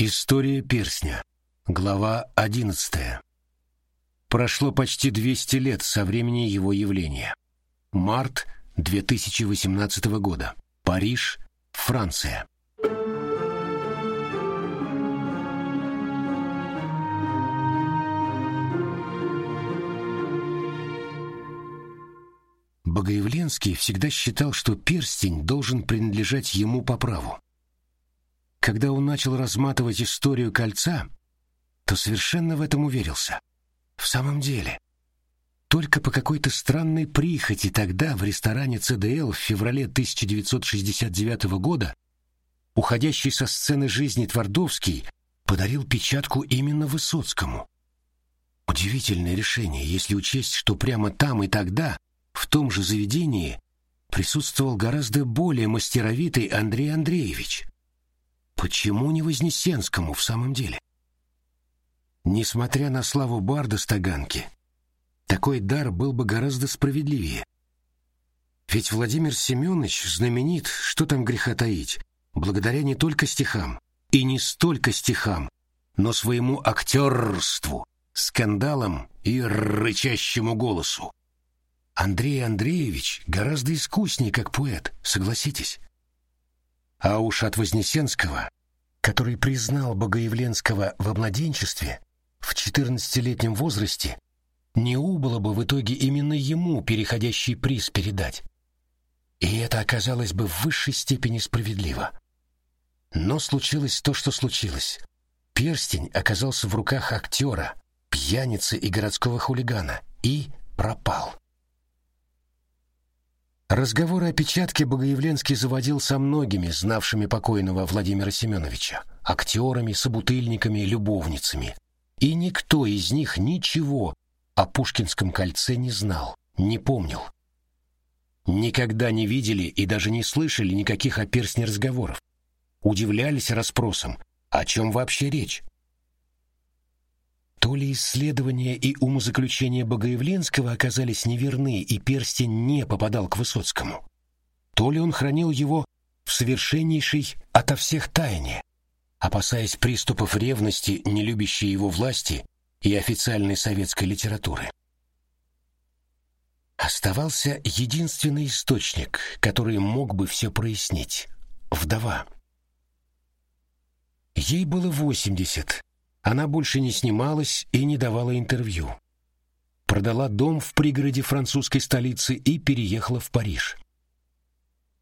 История перстня. Глава 11. Прошло почти 200 лет со времени его явления. Март 2018 года. Париж, Франция. Богоявленский всегда считал, что перстень должен принадлежать ему по праву. Когда он начал разматывать историю кольца, то совершенно в этом уверился. В самом деле, только по какой-то странной прихоти тогда в ресторане ЦДЛ в феврале 1969 года уходящий со сцены жизни Твардовский подарил печатку именно Высоцкому. Удивительное решение, если учесть, что прямо там и тогда, в том же заведении, присутствовал гораздо более мастеровитый Андрей Андреевич. Почему не Вознесенскому в самом деле? Несмотря на славу барда Стаганки, такой дар был бы гораздо справедливее. Ведь Владимир Семенович знаменит, что там греха таить, благодаря не только стихам, и не столько стихам, но своему актерству, скандалам и рычащему голосу. Андрей Андреевич гораздо искуснее как поэт, согласитесь. А уж от Вознесенского, который признал Богоявленского во младенчестве, в 14-летнем возрасте, не убыло бы в итоге именно ему переходящий приз передать. И это оказалось бы в высшей степени справедливо. Но случилось то, что случилось. Перстень оказался в руках актера, пьяницы и городского хулигана и пропал. Разговоры о печатке Богоявленский заводил со многими, знавшими покойного Владимира Семеновича, актерами, собутыльниками, любовницами. И никто из них ничего о Пушкинском кольце не знал, не помнил. Никогда не видели и даже не слышали никаких о перстне разговоров. Удивлялись расспросам, о чем вообще речь. То ли исследования и умозаключения Богоявленского оказались неверны, и перстень не попадал к Высоцкому, то ли он хранил его в совершеннейшей ото всех тайне, опасаясь приступов ревности, не любящей его власти и официальной советской литературы. Оставался единственный источник, который мог бы все прояснить — вдова. Ей было восемьдесят, она больше не снималась и не давала интервью. Продала дом в пригороде французской столицы и переехала в Париж.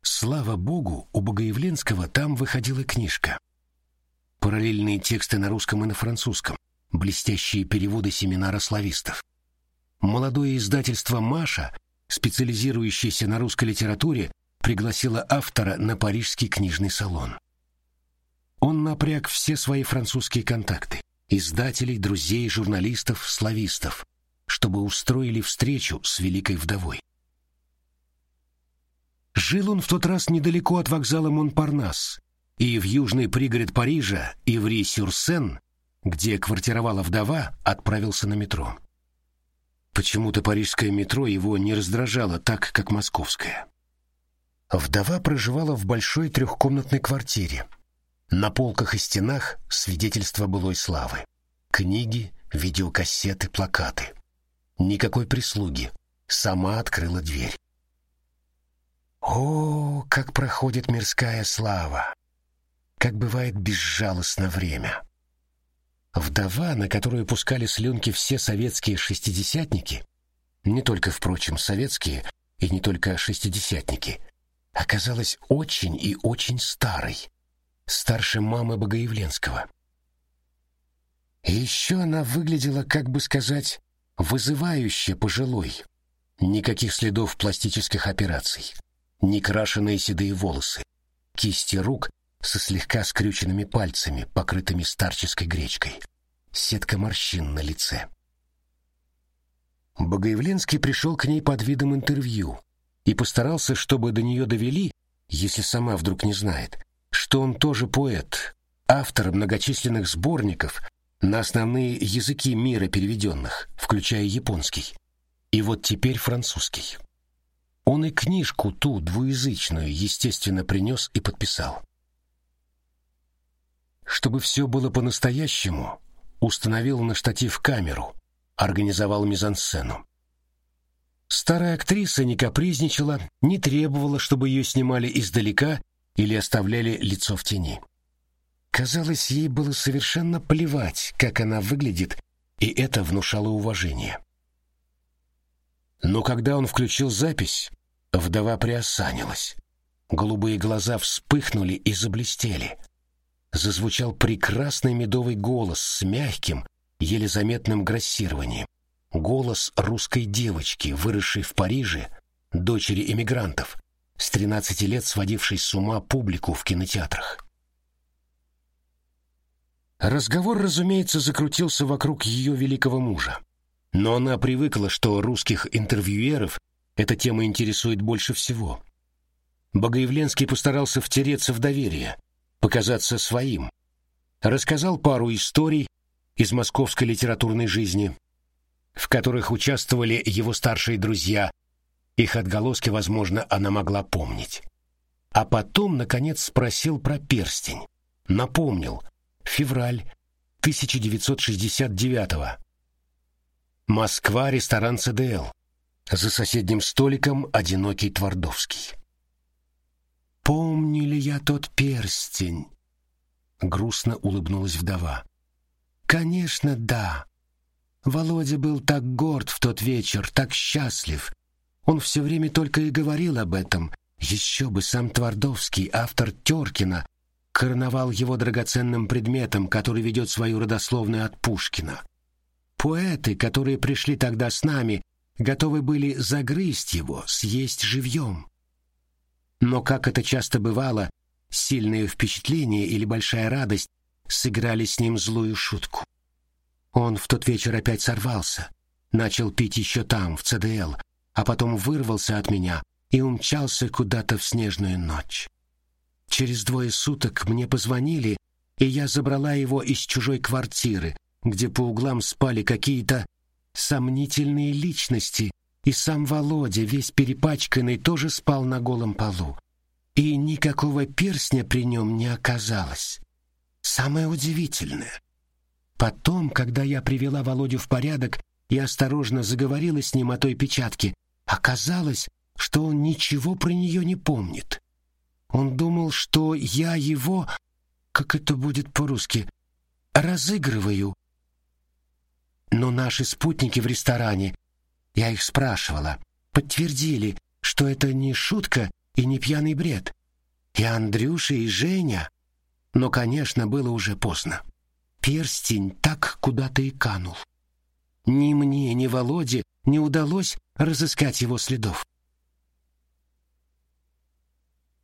Слава богу, у Богоявленского там выходила книжка. Параллельные тексты на русском и на французском, блестящие переводы семинара славистов. Молодое издательство «Маша», специализирующееся на русской литературе, пригласило автора на парижский книжный салон. Он напряг все свои французские контакты издателей, друзей, журналистов, славистов, чтобы устроили встречу с великой вдовой. Жил он в тот раз недалеко от вокзала Монпарнас, и в южный пригород Парижа, Иври-Сюрсен, где квартировала вдова, отправился на метро. Почему-то парижское метро его не раздражало так, как московское. Вдова проживала в большой трехкомнатной квартире, на полках и стенах свидетельства былой славы. Книги, видеокассеты, плакаты. Никакой прислуги. Сама открыла дверь. О, как проходит мирская слава! Как бывает безжалостно время! Вдова, на которую пускали слюнки все советские шестидесятники, не только, впрочем, советские и не только шестидесятники, оказалась очень и очень старой старше мамы Богоявленского. Еще она выглядела, как бы сказать, вызывающе пожилой. Никаких следов пластических операций, не крашеные седые волосы, кисти рук со слегка скрюченными пальцами, покрытыми старческой гречкой, сетка морщин на лице. Богоявленский пришел к ней под видом интервью и постарался, чтобы до нее довели, если сама вдруг не знает, что он тоже поэт, автор многочисленных сборников на основные языки мира переведенных, включая японский. И вот теперь французский. Он и книжку ту двуязычную, естественно, принес и подписал. Что чтобы все было по-настоящему, установил на штатив камеру, организовал мизансцену. Старая актриса не капризничала, не требовала, чтобы ее снимали издалека или оставляли лицо в тени. Казалось, ей было совершенно плевать, как она выглядит, и это внушало уважение. Но когда он включил запись, вдова приосанилась. Голубые глаза вспыхнули и заблестели. Зазвучал прекрасный медовый голос с мягким, еле заметным грассированием. Голос русской девочки, выросшей в Париже, дочери эмигрантов, с 13 лет сводившей с ума публику в кинотеатрах. Разговор, разумеется, закрутился вокруг ее великого мужа. Но она привыкла, что русских интервьюеров эта тема интересует больше всего. Богоявленский постарался втереться в доверие, показаться своим. Рассказал пару историй из московской литературной жизни, в которых участвовали его старшие друзья. Их отголоски, возможно, она могла помнить. А потом, наконец, спросил про перстень. Напомнил. Февраль 1969-го. Москва, ресторан ЦДЛ. За соседним столиком одинокий Твардовский. «Помню ли я тот перстень?» Грустно улыбнулась вдова. «Конечно, да. Володя был так горд в тот вечер, так счастлив. Он все время только и говорил об этом. Еще бы сам Твардовский, автор Теркина, короновал его драгоценным предметом, который ведет свою родословную от Пушкина. Поэты, которые пришли тогда с нами, готовы были загрызть его, съесть живьем. Но, как это часто бывало, сильное впечатление или большая радость сыграли с ним злую шутку. Он в тот вечер опять сорвался, начал пить еще там, в ЦДЛ, а потом вырвался от меня и умчался куда-то в снежную ночь. Через двое суток мне позвонили, и я забрала его из чужой квартиры, где по углам спали какие-то сомнительные личности, и сам Володя, весь перепачканный, тоже спал на голом полу. И никакого перстня при нем не оказалось. Самое удивительное. Потом, когда я привела Володю в порядок и осторожно заговорила с ним о той печатке, оказалось, что он ничего про нее не помнит. Он думал, что я его, как это будет по-русски, разыгрываю, но наши спутники в ресторане, я их спрашивала, подтвердили, что это не шутка и не пьяный бред. И Андрюша, и Женя. Но, конечно, было уже поздно. Перстень так куда-то и канул. Ни мне, ни Володе не удалось разыскать его следов.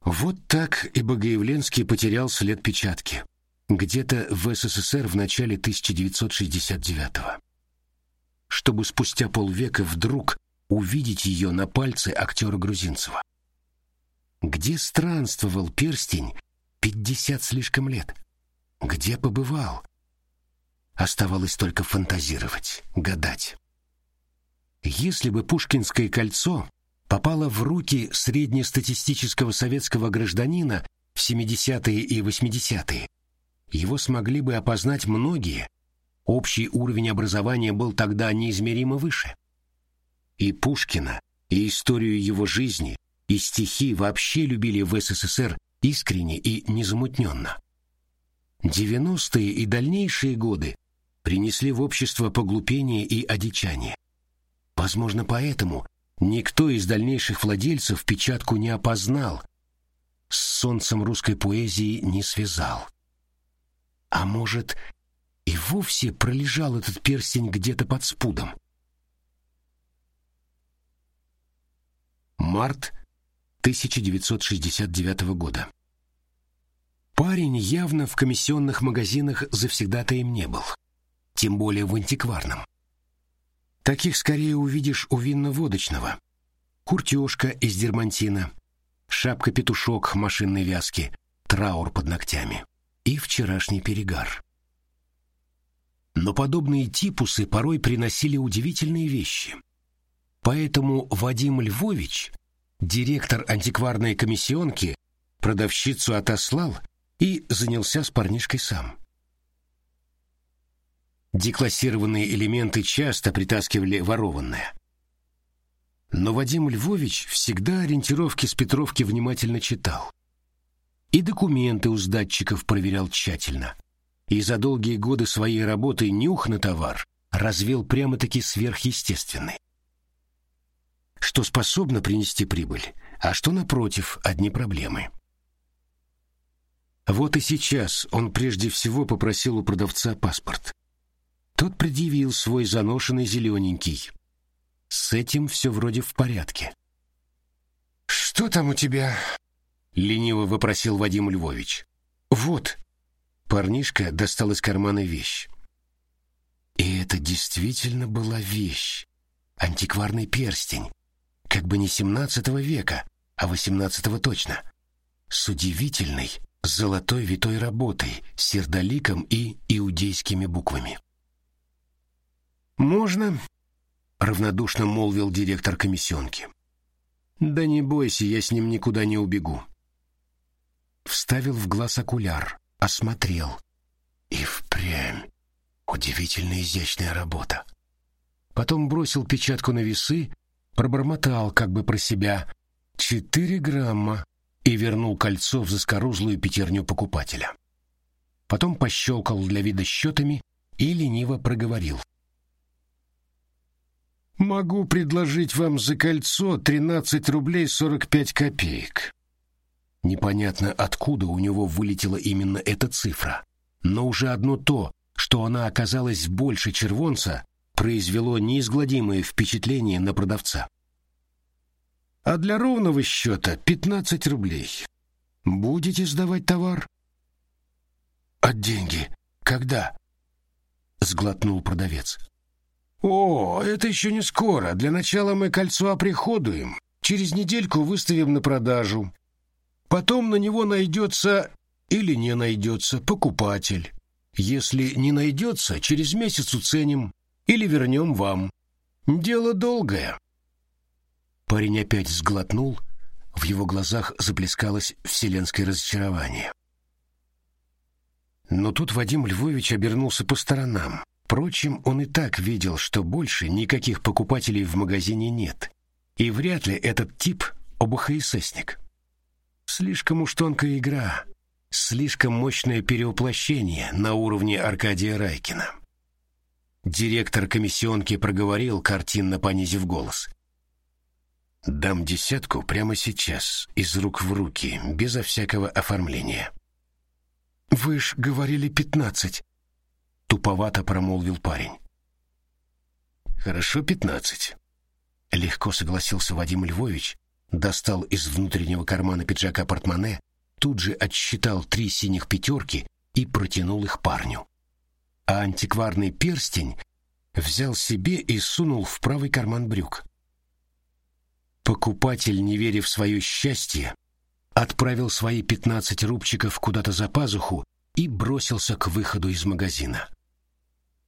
Вот так и Богоявленский потерял след печатки. Где-то в СССР в начале 1969-го чтобы спустя полвека вдруг увидеть ее на пальце актера Грузинцева. Где странствовал перстень пятьдесят слишком лет? Где побывал? Оставалось только фантазировать, гадать. Если бы Пушкинское кольцо попало в руки среднестатистического советского гражданина в 70-е и 80-е, его смогли бы опознать многие, Общий уровень образования был тогда неизмеримо выше. И Пушкина, и историю его жизни, и стихи вообще любили в СССР искренне и незамутненно. Девяностые и дальнейшие годы принесли в общество поглупение и одичание. Возможно, поэтому никто из дальнейших владельцев печатку не опознал, с солнцем русской поэзии не связал. А может, и вовсе пролежал этот перстень где-то под спудом. Март 1969 года. Парень явно в комиссионных магазинах завсегдатаем не был, тем более в антикварном. Таких скорее увидишь у винно-водочного. Куртежка из дермантина, шапка-петушок машинной вязки, траур под ногтями и вчерашний перегар. Но подобные типусы порой приносили удивительные вещи. Поэтому Вадим Львович, директор антикварной комиссионки, продавщицу отослал и занялся с парнишкой сам. Деклассированные элементы часто притаскивали ворованное. Но Вадим Львович всегда ориентировки с Петровки внимательно читал. И документы у сдатчиков проверял тщательно. И за долгие годы своей работы нюх на товар развил прямо-таки сверхъестественный. Что способно принести прибыль, а что, напротив, одни проблемы. Вот и сейчас он прежде всего попросил у продавца паспорт. Тот предъявил свой заношенный зелененький. С этим все вроде в порядке. «Что там у тебя?» — лениво вопросил Вадим Львович. «Вот». Парнишка достал из кармана вещь. И это действительно была вещь. Антикварный перстень. Как бы не семнадцатого века, а восемнадцатого точно. С удивительной золотой витой работой, сердоликом и иудейскими буквами. «Можно?» — равнодушно молвил директор комиссионки. «Да не бойся, я с ним никуда не убегу». Вставил в глаз окуляр, осмотрел. И впрямь удивительно изящная работа. Потом бросил печатку на весы, пробормотал как бы про себя «четыре грамма» и вернул кольцо в заскорузлую пятерню покупателя. Потом пощелкал для вида счетами и лениво проговорил. Могу предложить вам за кольцо 13 рублей 45 копеек. Непонятно, откуда у него вылетела именно эта цифра, но уже одно то, что она оказалась больше червонца, произвело неизгладимое впечатление на продавца. А для ровного счета 15 рублей. Будете сдавать товар? А деньги когда? Сглотнул продавец. «О, это еще не скоро. Для начала мы кольцо оприходуем. Через недельку выставим на продажу. Потом на него найдется или не найдется покупатель. Если не найдется, через месяц уценим или вернем вам. Дело долгое». Парень опять сглотнул, в его глазах заплескалось вселенское разочарование. Но тут Вадим Львович обернулся по сторонам. Впрочем, он и так видел, что больше никаких покупателей в магазине нет, и вряд ли этот тип ОБХССник. Слишком уж тонкая игра, слишком мощное перевоплощение на уровне Аркадия Райкина. Директор комиссионки проговорил, картинно понизив голос. «Дам десятку прямо сейчас, из рук в руки, безо всякого оформления». «Вы ж говорили пятнадцать», туповато промолвил парень. Хорошо, пятнадцать. Легко согласился Вадим Львович, достал из внутреннего кармана пиджака портмоне, тут же отсчитал три синих пятерки и протянул их парню. А антикварный перстень взял себе и сунул в правый карман брюк. Покупатель, не веря в свое счастье, отправил свои пятнадцать рубчиков куда-то за пазуху и бросился к выходу из магазина.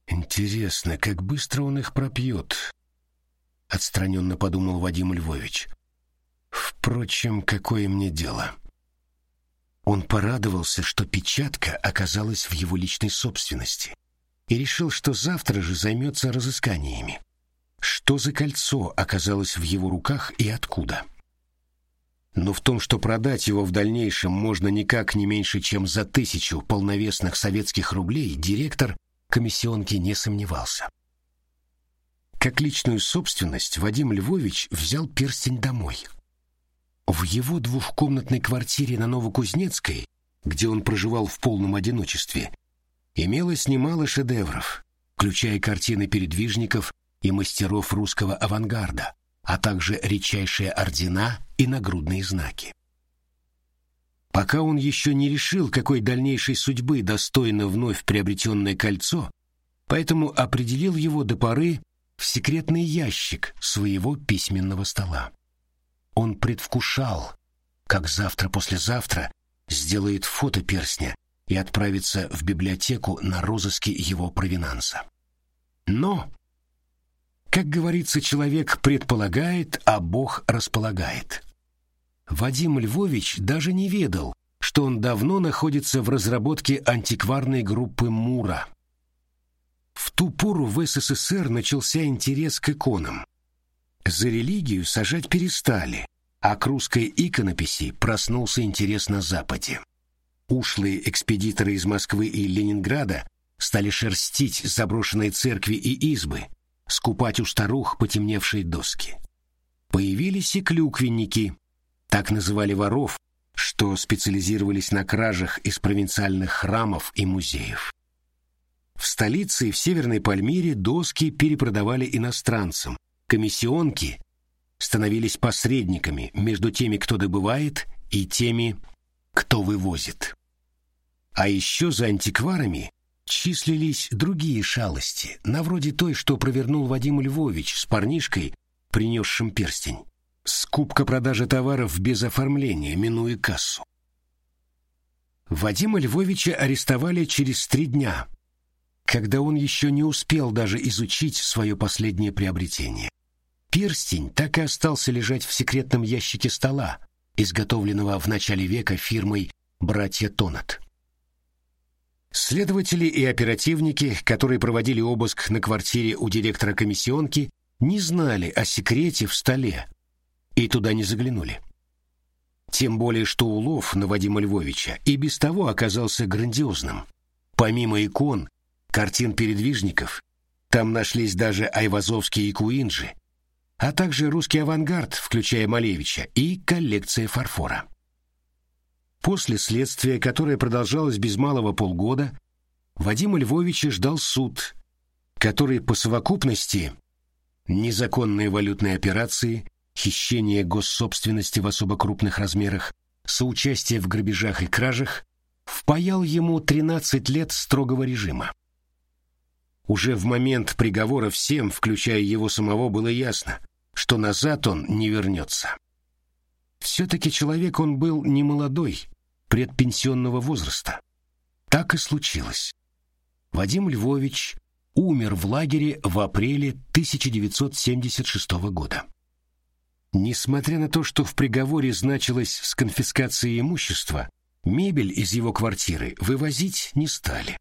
Интересно, как быстро он их пропьет? Отстраненно подумал Вадим Львович. Впрочем, какое мне дело? Он порадовался, что печатка оказалась в его личной собственности, и решил, что завтра же займется разысканиями. Что за кольцо оказалось в его руках и откуда? Но в том, что продать его в дальнейшем можно никак не меньше, чем за тысячу полновесных советских рублей, директор комиссионки не сомневался. Как личную собственность Вадим Львович взял перстень домой. В его двухкомнатной квартире на Новокузнецкой, где он проживал в полном одиночестве, имелось немало шедевров, включая картины передвижников и мастеров русского авангарда, а также редчайшие ордена и нагрудные знаки. Пока он еще не решил, какой дальнейшей судьбы достойно вновь приобретенное кольцо, поэтому определил его до поры в секретный ящик своего письменного стола. Он предвкушал, как завтра-послезавтра сделает фото перстня и отправится в библиотеку на розыске его провинанса. Но, как говорится, человек предполагает, а Бог располагает. Вадим Львович даже не ведал, что он давно находится в разработке антикварной группы Мура. В ту пору в СССР начался интерес к иконам. За религию сажать перестали, а к русской иконописи проснулся интерес на Западе. Ушлые экспедиторы из Москвы и Ленинграда стали шерстить заброшенные церкви и избы, скупать у старух потемневшие доски. Появились и клюквенники, так называли воров, что специализировались на кражах из провинциальных храмов и музеев. В столице и в Северной Пальмире доски перепродавали иностранцам, комиссионки становились посредниками между теми, кто добывает, и теми, кто вывозит. А еще за антикварами числились другие шалости, на вроде той, что провернул Вадим Львович с парнишкой, принесшим перстень. Скупка-продажа товаров без оформления, минуя кассу. Вадима Львовича арестовали через три дня, когда он еще не успел даже изучить свое последнее приобретение. Перстень так и остался лежать в секретном ящике стола, изготовленного в начале века фирмой «Братья Тонат». Следователи и оперативники, которые проводили обыск на квартире у директора комиссионки, не знали о секрете в столе и туда не заглянули. Тем более, что улов на Вадима Львовича и без того оказался грандиозным. Помимо икон, картин передвижников, там нашлись даже айвазовские икуинджи, а также русский авангард, включая Малевича, и коллекция фарфора. После следствия, которое продолжалось без малого полгода, Вадима Львовича ждал суд, который по совокупности незаконные валютные операции, хищение госсобственности в особо крупных размерах, соучастие в грабежах и кражах впаял ему 13 лет строгого режима. Уже в момент приговора всем, включая его самого, было ясно, что назад он не вернется. Все-таки человек он был не молодой, предпенсионного возраста. Так и случилось. Вадим Львович умер в лагере в апреле 1976 года. Несмотря на то, что в приговоре значилось с конфискацией имущества, мебель из его квартиры вывозить не стали.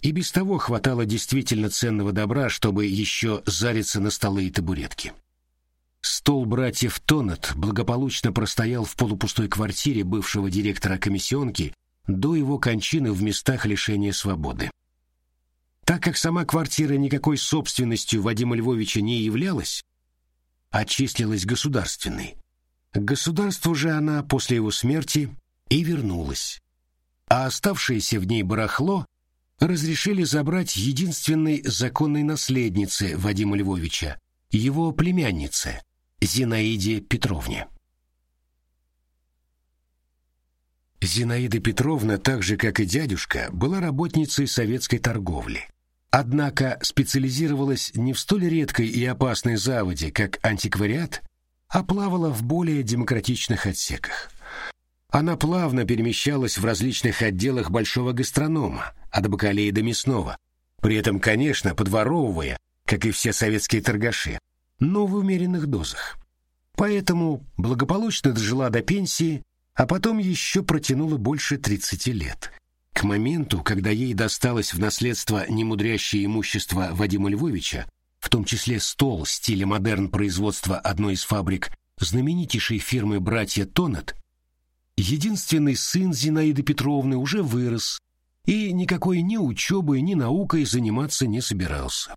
И без того хватало действительно ценного добра, чтобы еще зариться на столы и табуретки. Стол братьев Тонет благополучно простоял в полупустой квартире бывшего директора комиссионки до его кончины в местах лишения свободы. Так как сама квартира никакой собственностью Вадима Львовича не являлась, а числилась государственной, к государству же она после его смерти и вернулась. А оставшееся в ней барахло разрешили забрать единственной законной наследнице Вадима Львовича, его племяннице, Зинаиде Петровне. Зинаида Петровна, так же как и дядюшка, была работницей советской торговли. Однако специализировалась не в столь редкой и опасной заводе, как антиквариат, а плавала в более демократичных отсеках. Она плавно перемещалась в различных отделах большого гастронома, от бакалеи до мясного, при этом, конечно, подворовывая, как и все советские торгаши, но в умеренных дозах. Поэтому благополучно дожила до пенсии, а потом еще протянула больше 30 лет. К моменту, когда ей досталось в наследство немудрящее имущество Вадима Львовича, в том числе стол стиля модерн производства одной из фабрик знаменитейшей фирмы «Братья Тонет», единственный сын Зинаиды Петровны уже вырос и никакой ни учебой, ни наукой заниматься не собирался.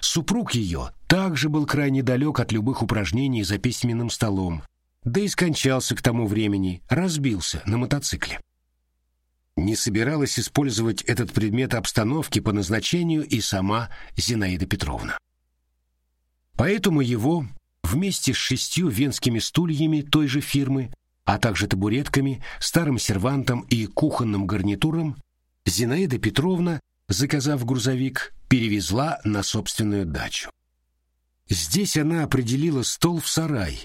Супруг ее также был крайне далек от любых упражнений за письменным столом, да и скончался к тому времени, разбился на мотоцикле. Не собиралась использовать этот предмет обстановки по назначению и сама Зинаида Петровна. Поэтому его вместе с шестью венскими стульями той же фирмы, а также табуретками, старым сервантом и кухонным гарнитуром, Зинаида Петровна заказав грузовик, перевезла на собственную дачу. Здесь она определила стол в сарай,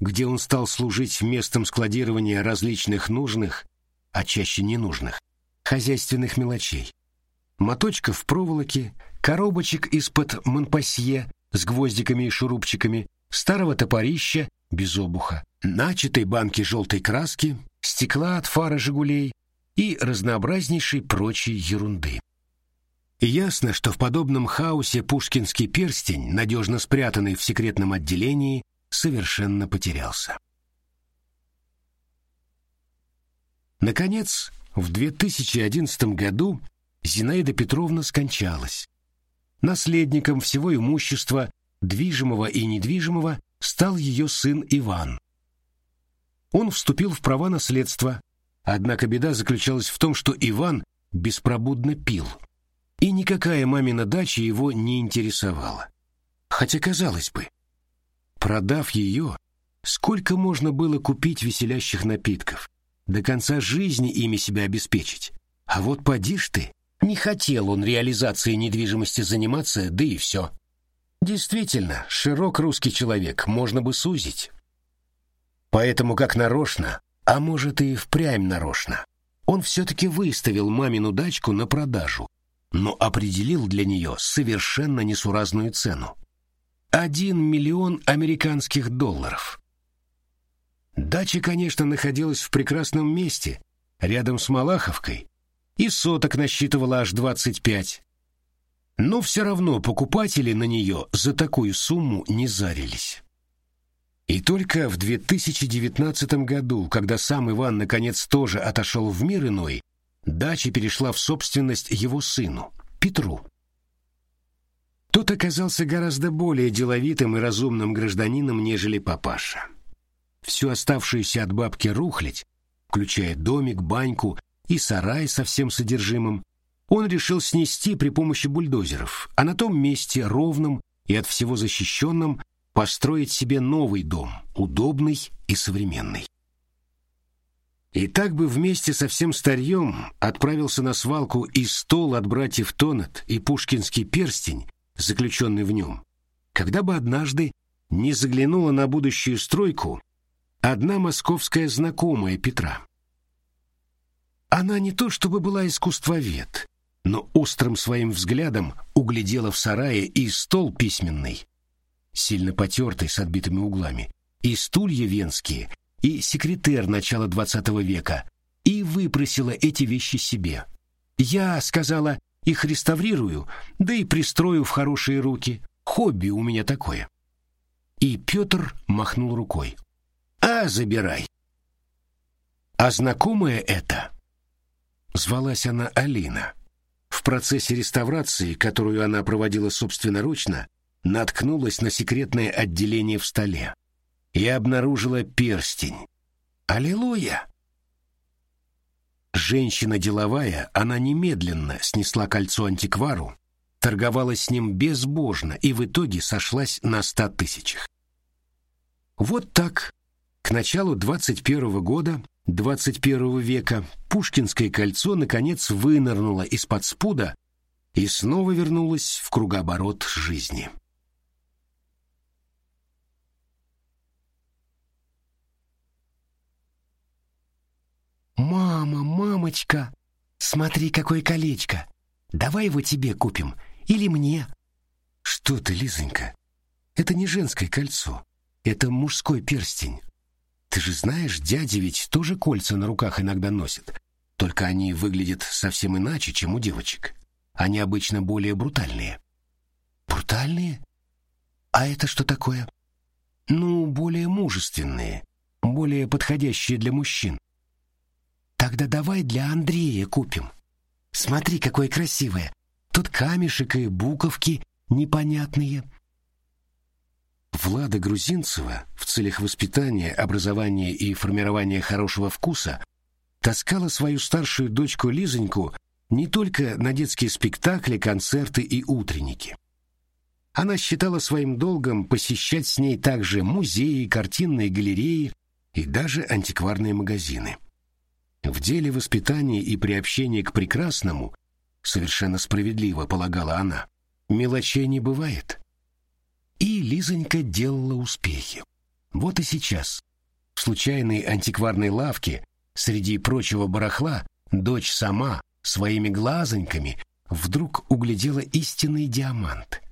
где он стал служить местом складирования различных нужных, а чаще ненужных, хозяйственных мелочей. Моточков проволоки, коробочек из-под монпасье с гвоздиками и шурупчиками, старого топорища без обуха, начатой банки желтой краски, стекла от фара «Жигулей» и разнообразнейшей прочей ерунды. ясно, что в подобном хаосе пушкинский перстень, надежно спрятанный в секретном отделении, совершенно потерялся. Наконец, в 2011 году Зинаида Петровна скончалась. Наследником всего имущества, движимого и недвижимого, стал ее сын Иван. Он вступил в права наследства, однако беда заключалась в том, что Иван беспробудно пил, и никакая мамина дача его не интересовала. Хотя, казалось бы, продав ее, сколько можно было купить веселящих напитков? До конца жизни ими себя обеспечить. А вот поди ж ты, не хотел он реализацией недвижимости заниматься, да и все. Действительно, широк русский человек, можно бы сузить. Поэтому как нарочно, а может и впрямь нарочно, он все-таки выставил мамину дачку на продажу, но определил для нее совершенно несуразную цену. Один миллион американских долларов. Дача, конечно, находилась в прекрасном месте, рядом с Малаховкой, и соток насчитывала аж 25. Но все равно покупатели на нее за такую сумму не зарились. И только в 2019 году, когда сам Иван наконец тоже отошел в мир иной, дача перешла в собственность его сыну, Петру. Тот оказался гораздо более деловитым и разумным гражданином, нежели папаша всю оставшуюся от бабки рухлядь, включая домик, баньку и сарай со всем содержимым, он решил снести при помощи бульдозеров, а на том месте, ровном и от всего защищенном, построить себе новый дом, удобный и современный. И так бы вместе со всем старьем отправился на свалку и стол от братьев Тонет и пушкинский перстень, заключенный в нем, когда бы однажды не заглянула на будущую стройку одна московская знакомая Петра. Она не то чтобы была искусствовед, но острым своим взглядом углядела в сарае и стол письменный, сильно потертый с отбитыми углами, и стулья венские, и секретер начала двадцатого века, и выпросила эти вещи себе. Я, сказала, их реставрирую, да и пристрою в хорошие руки. Хобби у меня такое. И Петр махнул рукой. А, забирай. А знакомая это? Звалась она Алина. В процессе реставрации, которую она проводила собственноручно, наткнулась на секретное отделение в столе и обнаружила перстень. Аллилуйя! Женщина деловая, она немедленно снесла кольцо антиквару, торговала с ним безбожно и в итоге сошлась на ста тысячах. Вот так к началу 21 года 21 века Пушкинское кольцо наконец вынырнуло из-под спуда и снова вернулось в кругооборот жизни. «Мама, мамочка, смотри, какое колечко! Давай его тебе купим, или мне!» «Что ты, Лизонька? Это не женское кольцо, это мужской перстень. Ты же знаешь, дяди ведь тоже кольца на руках иногда носят. Только они выглядят совсем иначе, чем у девочек. Они обычно более брутальные. Брутальные? А это что такое? Ну, более мужественные, более подходящие для мужчин. Тогда давай для Андрея купим. Смотри, какое красивое. Тут камешек и буковки непонятные. Влада Грузинцева в целях воспитания, образования и формирования хорошего вкуса таскала свою старшую дочку Лизоньку не только на детские спектакли, концерты и утренники. Она считала своим долгом посещать с ней также музеи, картинные галереи и даже антикварные магазины. В деле воспитания и приобщения к прекрасному, совершенно справедливо полагала она, мелочей не бывает. И Лизонька делала успехи. Вот и сейчас. В случайной антикварной лавке среди прочего барахла дочь сама своими глазоньками вдруг углядела истинный диамант.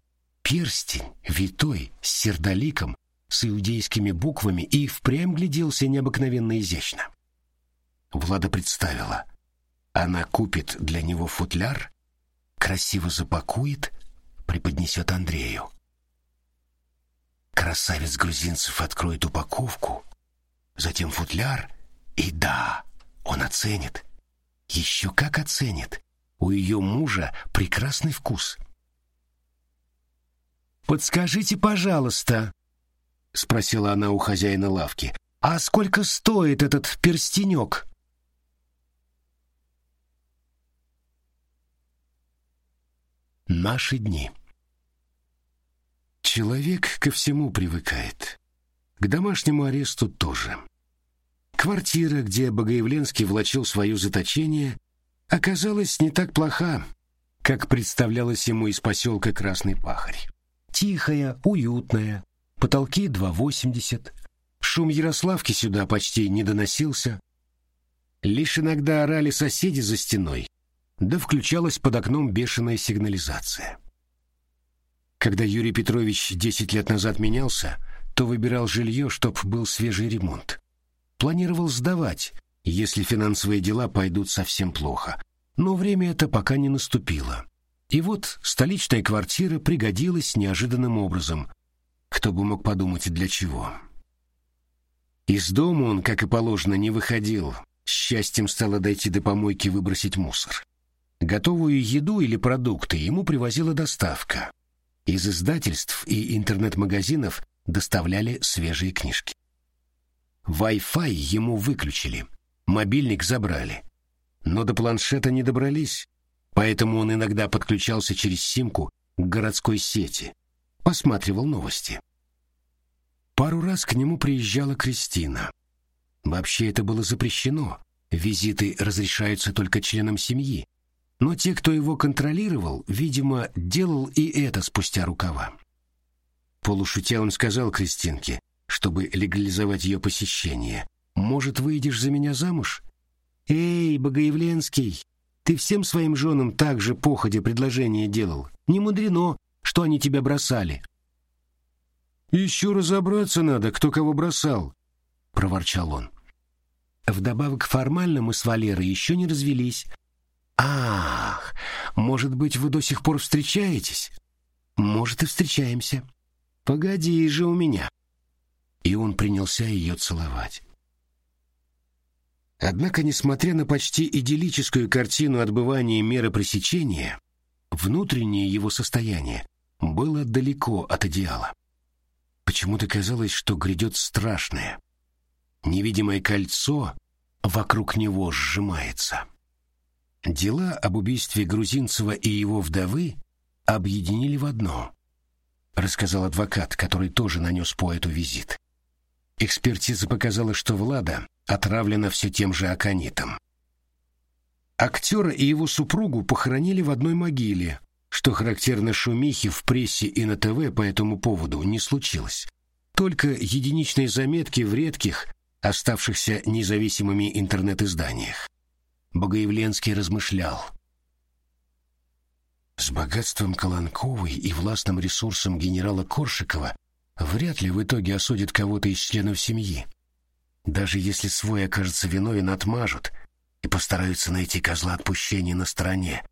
Перстень, витой, с сердоликом, с иудейскими буквами и впрямь гляделся необыкновенно изящно. Влада представила. Она купит для него футляр, красиво запакует, преподнесет Андрею. Красавец грузинцев откроет упаковку, затем футляр, и да, он оценит. Еще как оценит. У ее мужа прекрасный вкус. «Подскажите, пожалуйста», — спросила она у хозяина лавки, «а сколько стоит этот перстенек?» Наши дни. Человек ко всему привыкает. К домашнему аресту тоже. Квартира, где Богоявленский влачил свое заточение, оказалась не так плоха, как представлялось ему из поселка Красный Пахарь. Тихая, уютная, потолки 2,80. Шум Ярославки сюда почти не доносился. Лишь иногда орали соседи за стеной, да включалась под окном бешеная сигнализация. Когда Юрий Петрович 10 лет назад менялся, то выбирал жилье, чтоб был свежий ремонт. Планировал сдавать, если финансовые дела пойдут совсем плохо. Но время это пока не наступило. И вот столичная квартира пригодилась неожиданным образом. Кто бы мог подумать, для чего. Из дома он, как и положено, не выходил. Счастьем стало дойти до помойки выбросить мусор. Готовую еду или продукты ему привозила доставка. Из издательств и интернет-магазинов доставляли свежие книжки. Wi-Fi ему выключили, мобильник забрали. Но до планшета не добрались, поэтому он иногда подключался через симку к городской сети, посматривал новости. Пару раз к нему приезжала Кристина. Вообще это было запрещено, визиты разрешаются только членам семьи, но те, кто его контролировал, видимо, делал и это спустя рукава. Полушутя он сказал Кристинке, чтобы легализовать ее посещение. «Может, выйдешь за меня замуж?» «Эй, Богоявленский, ты всем своим женам так же походя предложение делал. Не мудрено, что они тебя бросали». «Еще разобраться надо, кто кого бросал», — проворчал он. Вдобавок формально мы с Валерой еще не развелись, Ах, может быть, вы до сих пор встречаетесь? Может, и встречаемся. Погоди же у меня. И он принялся ее целовать. Однако, несмотря на почти идиллическую картину отбывания меры пресечения, внутреннее его состояние было далеко от идеала. Почему-то казалось, что грядет страшное. Невидимое кольцо вокруг него сжимается. Дела об убийстве Грузинцева и его вдовы объединили в одно, рассказал адвокат, который тоже нанес поэту визит. Экспертиза показала, что Влада отравлена все тем же аконитом. Актера и его супругу похоронили в одной могиле, что характерно шумихи в прессе и на ТВ по этому поводу не случилось. Только единичные заметки в редких, оставшихся независимыми интернет-изданиях. Богоявленский размышлял. С богатством Колонковой и властным ресурсом генерала Коршикова вряд ли в итоге осудят кого-то из членов семьи. Даже если свой окажется виновен, отмажут и постараются найти козла отпущения на стороне.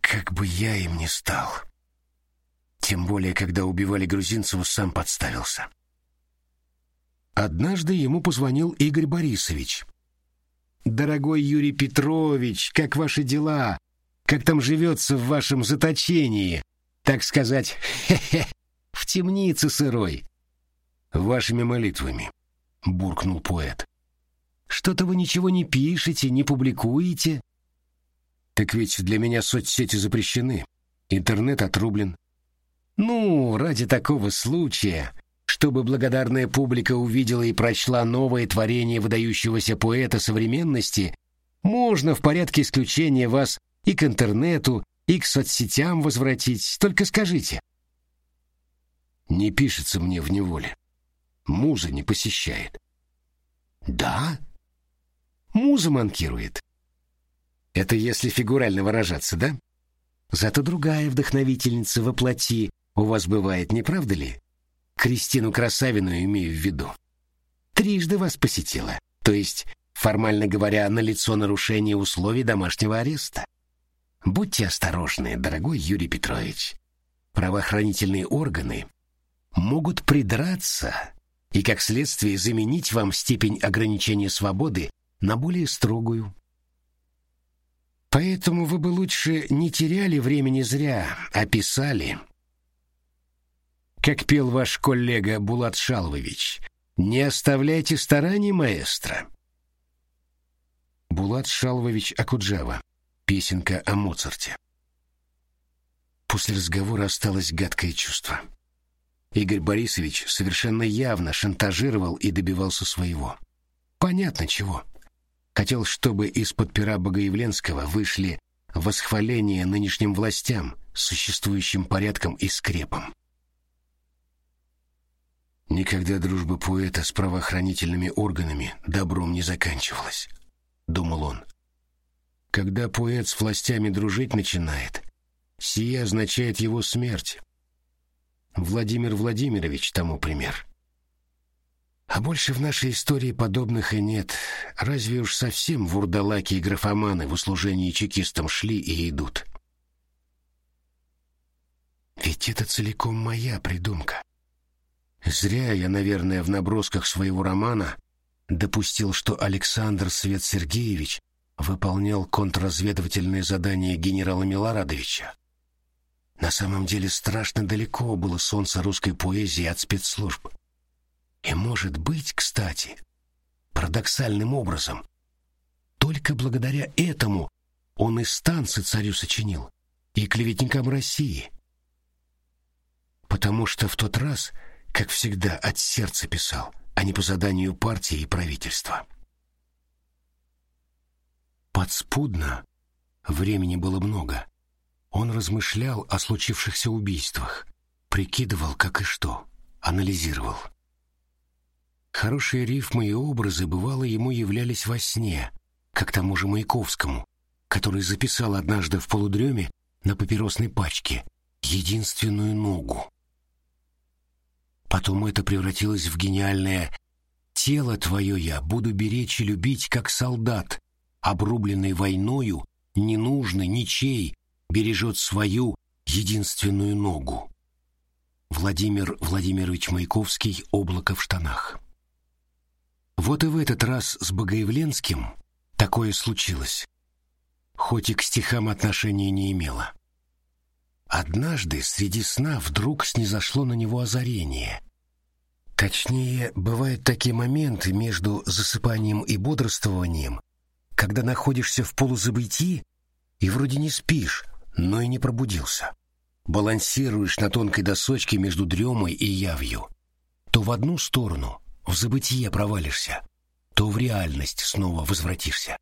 Как бы я им не стал. Тем более, когда убивали Грузинцеву, сам подставился. Однажды ему позвонил Игорь Борисович, Дорогой Юрий Петрович, как ваши дела? Как там живется в вашем заточении? Так сказать, в темнице сырой. Вашими молитвами, буркнул поэт. Что-то вы ничего не пишете, не публикуете. Так ведь для меня соцсети запрещены. Интернет отрублен. Ну, ради такого случая чтобы благодарная публика увидела и прочла новое творение выдающегося поэта современности, можно в порядке исключения вас и к интернету, и к соцсетям возвратить. Только скажите. Не пишется мне в неволе. Муза не посещает. Да? Муза манкирует. Это если фигурально выражаться, да? Зато другая вдохновительница воплоти у вас бывает, не правда ли? Кристину Красавину имею в виду. Трижды вас посетила, то есть, формально говоря, налицо нарушение условий домашнего ареста. Будьте осторожны, дорогой Юрий Петрович. Правоохранительные органы могут придраться и, как следствие, заменить вам степень ограничения свободы на более строгую. Поэтому вы бы лучше не теряли времени зря, а писали. Как пел ваш коллега Булат Шалвович, не оставляйте стараний, маэстро. Булат Шалвович Акуджава. Песенка о Моцарте. После разговора осталось гадкое чувство. Игорь Борисович совершенно явно шантажировал и добивался своего. Понятно чего. Хотел, чтобы из-под пера Богоявленского вышли восхваления нынешним властям, существующим порядком и скрепом. Никогда дружба поэта с правоохранительными органами добром не заканчивалась, думал он. Когда поэт с властями дружить начинает, сие означает его смерть. Владимир Владимирович тому пример. А больше в нашей истории подобных и нет. Разве уж совсем вурдалаки и графоманы в услужении чекистам шли и идут? Ведь это целиком моя придумка. Зря я, наверное, в набросках своего романа допустил, что Александр Свет Сергеевич выполнял контрразведывательные задания генерала Милорадовича. На самом деле страшно далеко было солнце русской поэзии от спецслужб. И может быть, кстати, парадоксальным образом, только благодаря этому он и станцы царю сочинил, и клеветникам России. Потому что в тот раз, как всегда, от сердца писал, а не по заданию партии и правительства. Подспудно, времени было много, он размышлял о случившихся убийствах, прикидывал, как и что, анализировал. Хорошие рифмы и образы бывало ему являлись во сне, как тому же Маяковскому, который записал однажды в полудреме на папиросной пачке единственную ногу. Потом это превратилось в гениальное «Тело твое я буду беречь и любить, как солдат, обрубленный войною, ненужный, ничей, бережет свою единственную ногу». Владимир Владимирович Маяковский «Облако в штанах». Вот и в этот раз с Богоявленским такое случилось, хоть и к стихам отношения не имело. Однажды среди сна вдруг снизошло на него озарение. Точнее, бывают такие моменты между засыпанием и бодрствованием, когда находишься в полузабытии и вроде не спишь, но и не пробудился. Балансируешь на тонкой досочке между дремой и явью. То в одну сторону, в забытие провалишься, то в реальность снова возвратишься.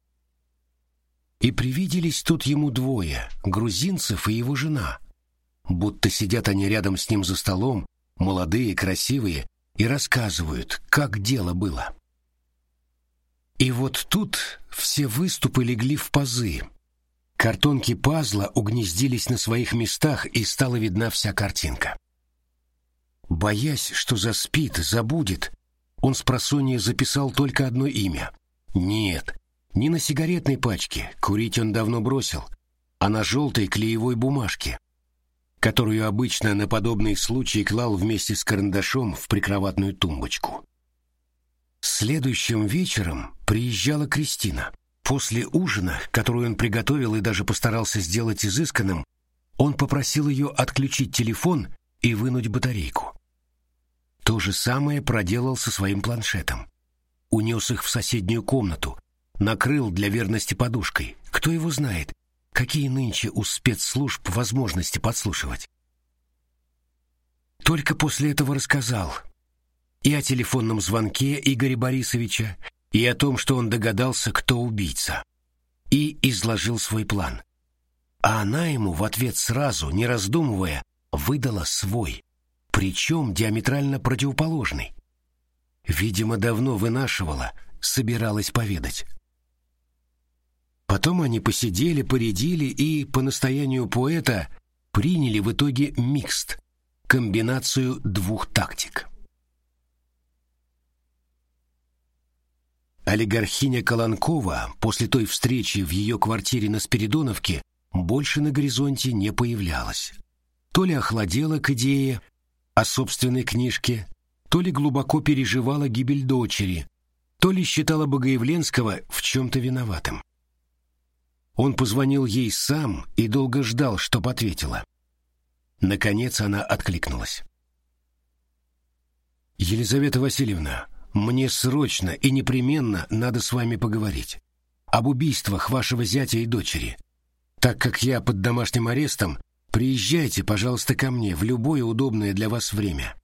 И привиделись тут ему двое, грузинцев и его жена. Будто сидят они рядом с ним за столом, молодые, красивые, и рассказывают, как дело было. И вот тут все выступы легли в пазы. Картонки пазла угнездились на своих местах, и стала видна вся картинка. Боясь, что заспит, забудет, он с просонья записал только одно имя. Нет, не на сигаретной пачке, курить он давно бросил, а на желтой клеевой бумажке, которую обычно на подобные случаи клал вместе с карандашом в прикроватную тумбочку. Следующим вечером приезжала Кристина. После ужина, который он приготовил и даже постарался сделать изысканным, он попросил ее отключить телефон и вынуть батарейку. То же самое проделал со своим планшетом. Унес их в соседнюю комнату, накрыл для верности подушкой. Кто его знает, какие нынче у спецслужб возможности подслушивать. Только после этого рассказал и о телефонном звонке Игоря Борисовича, и о том, что он догадался, кто убийца, и изложил свой план. А она ему в ответ сразу, не раздумывая, выдала свой причем диаметрально противоположный. Видимо, давно вынашивала, собиралась поведать. Потом они посидели, поредили и, по настоянию поэта, приняли в итоге микст, комбинацию двух тактик. Олигархиня Колонкова после той встречи в ее квартире на Спиридоновке больше на горизонте не появлялось. То ли охладела к идее о собственной книжке, то ли глубоко переживала гибель дочери, то ли считала Богоявленского в чем-то виноватым. Он позвонил ей сам и долго ждал, чтоб ответила. Наконец она откликнулась. «Елизавета Васильевна, мне срочно и непременно надо с вами поговорить. Об убийствах вашего зятя и дочери. Так как я под домашним арестом, приезжайте, пожалуйста, ко мне в любое удобное для вас время».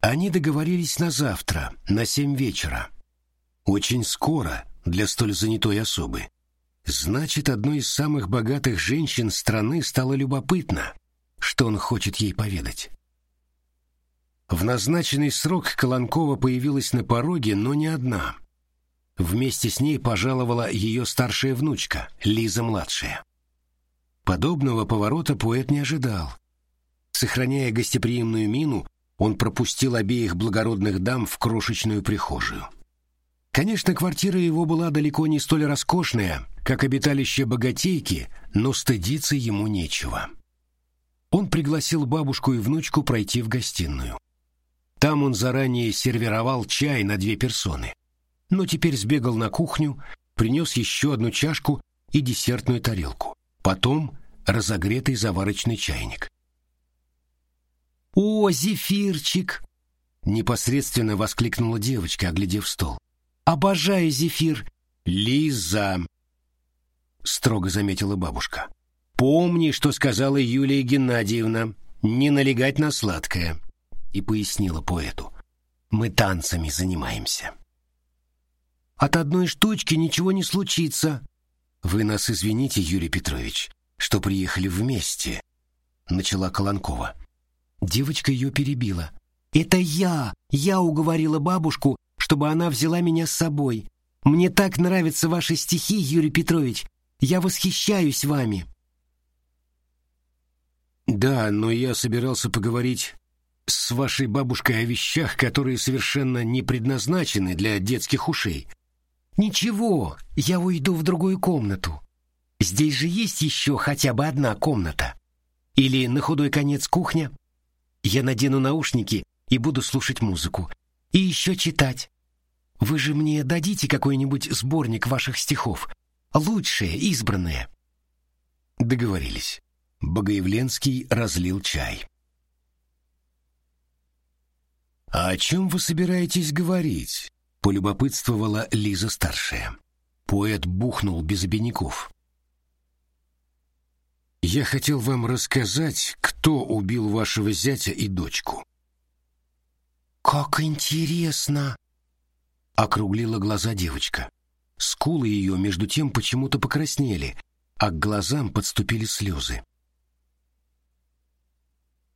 Они договорились на завтра, на семь вечера. Очень скоро для столь занятой особы. Значит, одной из самых богатых женщин страны стало любопытно, что он хочет ей поведать. В назначенный срок Колонкова появилась на пороге, но не одна. Вместе с ней пожаловала ее старшая внучка, Лиза-младшая. Подобного поворота поэт не ожидал. Сохраняя гостеприимную мину, он пропустил обеих благородных дам в крошечную прихожую. Конечно, квартира его была далеко не столь роскошная, как обиталище богатейки, но стыдиться ему нечего. Он пригласил бабушку и внучку пройти в гостиную. Там он заранее сервировал чай на две персоны. Но теперь сбегал на кухню, принес еще одну чашку и десертную тарелку. Потом разогретый заварочный чайник. «О, зефирчик!» — непосредственно воскликнула девочка, оглядев стол. «Обожаю зефир!» «Лиза!» — строго заметила бабушка. «Помни, что сказала Юлия Геннадьевна, не налегать на сладкое!» И пояснила поэту. «Мы танцами занимаемся!» «От одной штучки ничего не случится!» «Вы нас извините, Юрий Петрович, что приехали вместе», — начала Колонкова. Девочка ее перебила. «Это я! Я уговорила бабушку, чтобы она взяла меня с собой. Мне так нравятся ваши стихи, Юрий Петрович. Я восхищаюсь вами». «Да, но я собирался поговорить с вашей бабушкой о вещах, которые совершенно не предназначены для детских ушей». «Ничего, я уйду в другую комнату. Здесь же есть еще хотя бы одна комната. Или на худой конец кухня». Я надену наушники и буду слушать музыку. И еще читать. Вы же мне дадите какой-нибудь сборник ваших стихов? Лучшие, избранные. Договорились. Богоявленский разлил чай. «А о чем вы собираетесь говорить?» — полюбопытствовала Лиза-старшая. Поэт бухнул без обиняков. Я хотел вам рассказать, кто убил вашего зятя и дочку. Как интересно, округлила глаза девочка. Скулы ее между тем почему-то покраснели, а к глазам подступили слезы.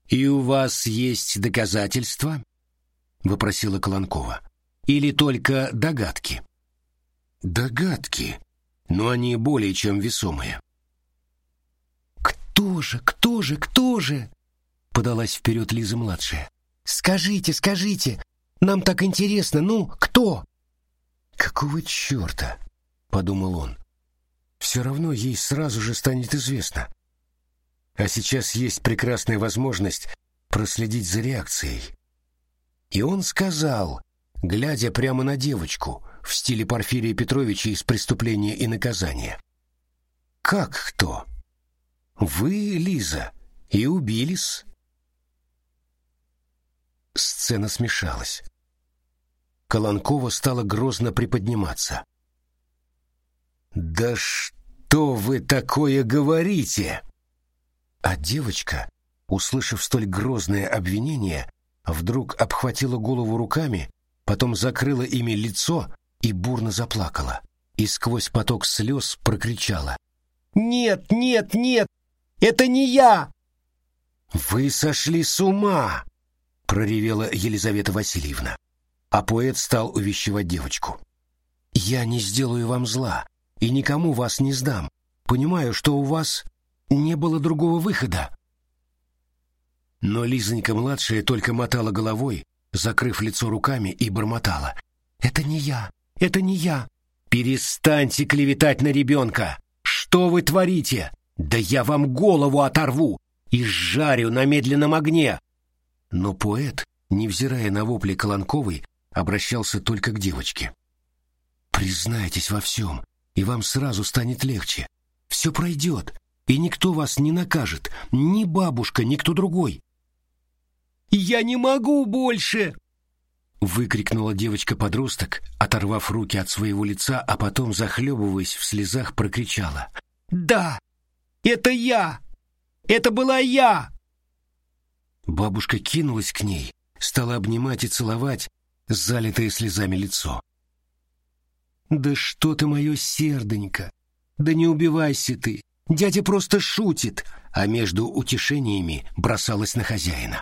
«И у вас есть доказательства?» — вопросила Колонкова. «Или только догадки?» «Догадки, но они более чем весомые. «Кто же, кто же, кто же?» — подалась вперед Лиза-младшая. «Скажите, скажите, нам так интересно, ну, кто?» «Какого черта?» — подумал он. «Все равно ей сразу же станет известно. А сейчас есть прекрасная возможность проследить за реакцией». И он сказал, глядя прямо на девочку, в стиле Порфирия Петровича из «Преступления и наказания». «Как кто?» Вы, Лиза, и убились. Сцена смешалась. Колонкова стала грозно приподниматься. «Да что вы такое говорите?» А девочка, услышав столь грозное обвинение, вдруг обхватила голову руками, потом закрыла ими лицо и бурно заплакала. И сквозь поток слез прокричала. «Нет, нет, нет! Это не я!» «Вы сошли с ума!» — проревела Елизавета Васильевна. А поэт стал увещевать девочку. «Я не сделаю вам зла и никому вас не сдам. Понимаю, что у вас не было другого выхода». Но Лизонька-младшая только мотала головой, закрыв лицо руками, и бормотала. «Это не я! Это не я!» «Перестаньте клеветать на ребенка! Что вы творите? Да я вам голову оторву и сжарю на медленном огне!» Но поэт, невзирая на вопли Колонковой, обращался только к девочке. «Признайтесь во всем, и вам сразу станет легче. Все пройдет, и никто вас не накажет, ни бабушка, ни кто другой». «Я не могу больше!» выкрикнула девочка-подросток, оторвав руки от своего лица, а потом, захлебываясь в слезах, прокричала. «Да! Это я! Это была я!» Бабушка кинулась к ней, стала обнимать и целовать залитое слезами лицо. «Да что ты, мое серденько! Да не убивайся ты! Дядя просто шутит!» А между утешениями бросалась на хозяина.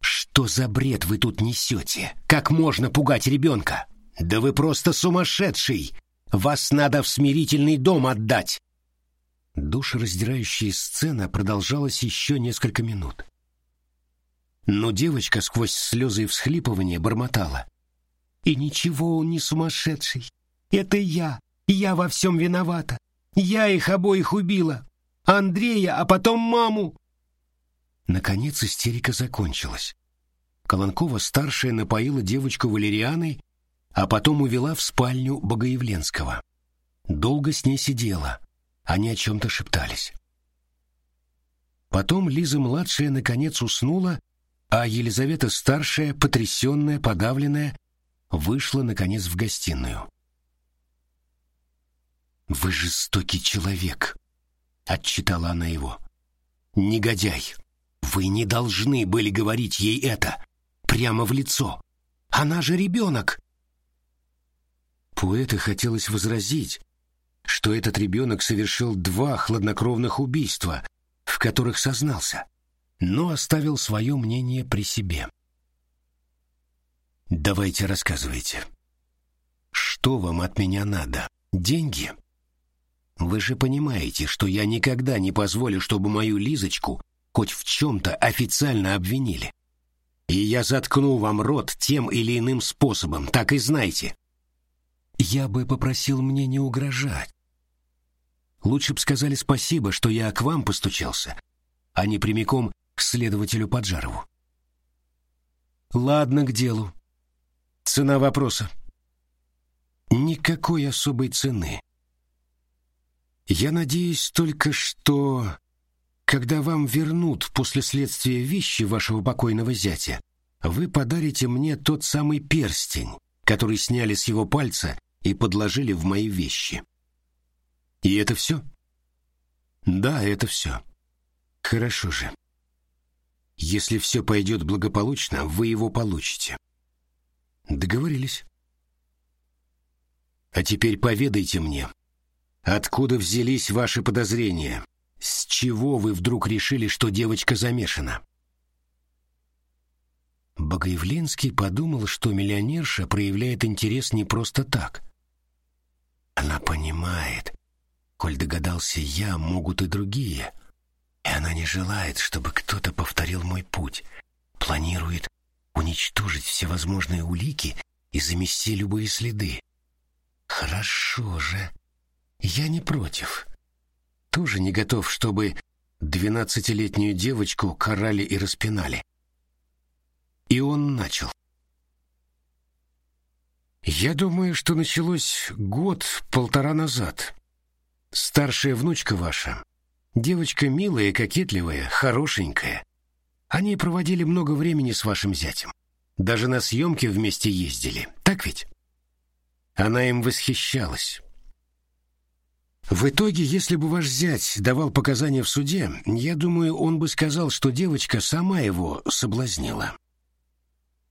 «Что за бред вы тут несете? Как можно пугать ребенка? Да вы просто сумасшедший! Вас надо в смирительный дом отдать!» Душераздирающая сцена продолжалась еще несколько минут. Но девочка сквозь слезы и всхлипывания бормотала. «И ничего он не сумасшедший. Это я. Я во всем виновата. Я их обоих убила. Андрея, а потом маму. Наконец истерика закончилась. Колонкова-старшая напоила девочку валерианой, а потом увела в спальню Богоявленского. Долго с ней сидела. Они о чем-то шептались. Потом Лиза-младшая наконец уснула, а Елизавета-старшая, потрясенная, подавленная, вышла, наконец, в гостиную. «Вы жестокий человек», — отчитала она его. «Негодяй! Вы не должны были говорить ей это прямо в лицо. Она же ребенок. Поэту хотелось возразить, что этот ребенок совершил два хладнокровных убийства, в которых сознался, но оставил свое мнение при себе. «Давайте рассказывайте. Что вам от меня надо? Деньги?» Вы же понимаете, что я никогда не позволю, чтобы мою Лизочку хоть в чем-то официально обвинили. И я заткну вам рот тем или иным способом, так и знайте. Я бы попросил мне не угрожать. Лучше б сказали спасибо, что я к вам постучался, а не прямиком к следователю Поджарову. Ладно, к делу. Цена вопроса. Никакой особой цены. Я надеюсь только, что когда вам вернут после следствия вещи вашего покойного зятя, вы подарите мне тот самый перстень, который сняли с его пальца и подложили в мои вещи. И это все? Да, это все. Хорошо же. Если все пойдет благополучно, вы его получите. Договорились. А теперь поведайте мне, откуда взялись ваши подозрения? С чего вы вдруг решили, что девочка замешана? Богоявленский подумал, что миллионерша проявляет интерес не просто так. Она понимает, коль догадался я, могут и другие. И она не желает, чтобы кто-то повторил мой путь. Планирует уничтожить всевозможные улики и замести любые следы. Хорошо же. Я не против тоже не готов, чтобы двенадцатилетнюю девочку карали и распинали. И он начал. Я думаю, что началось год-полтора назад. Старшая внучка ваша, девочка милая, кокетливая, хорошенькая. Они проводили много времени с вашим зятем. Даже на съемки вместе ездили. Так ведь? Она им восхищалась. В итоге, если бы ваш зять давал показания в суде, я думаю, он бы сказал, что девочка сама его соблазнила.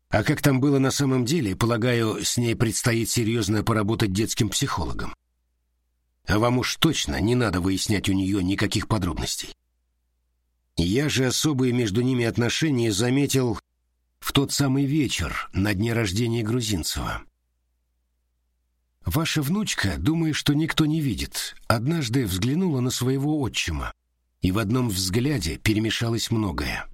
А как там было на самом деле, полагаю, с ней предстоит серьезно поработать детским психологом. А вам уж точно не надо выяснять у нее никаких подробностей. Я же особые между ними отношения заметил в тот самый вечер на дне рождения Грузинцева. Ваша внучка, думая, что никто не видит, однажды взглянула на своего отчима, и в одном взгляде перемешалось многое.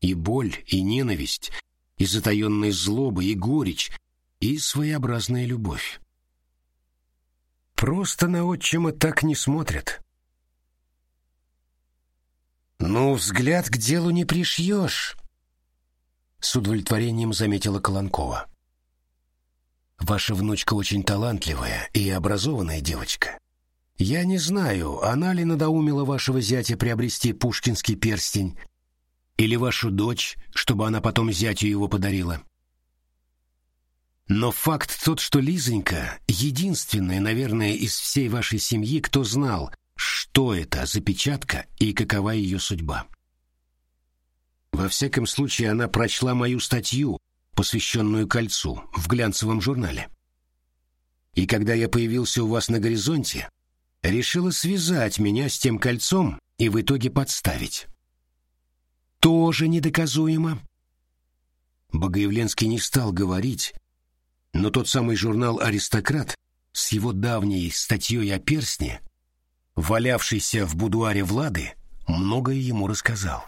И боль, и ненависть, и затаенная злоба, и горечь, и своеобразная любовь. Просто на отчима так не смотрят. Ну, взгляд к делу не пришьешь, с удовлетворением заметила Колонкова. Ваша внучка очень талантливая и образованная девочка. Я не знаю, она ли надоумила вашего зятя приобрести пушкинский перстень, или вашу дочь, чтобы она потом зятю его подарила. Но факт тот, что Лизонька единственная, наверное, из всей вашей семьи, кто знал, что это за печатка и какова ее судьба. Во всяком случае, она прочла мою статью, посвященную кольцу, в глянцевом журнале. И когда я появился у вас на горизонте, решила связать меня с тем кольцом и в итоге подставить. Тоже недоказуемо. Богоявленский не стал говорить, но тот самый журнал «Аристократ» с его давней статьей о перстне, валявшийся в будуаре Влады, многое ему рассказал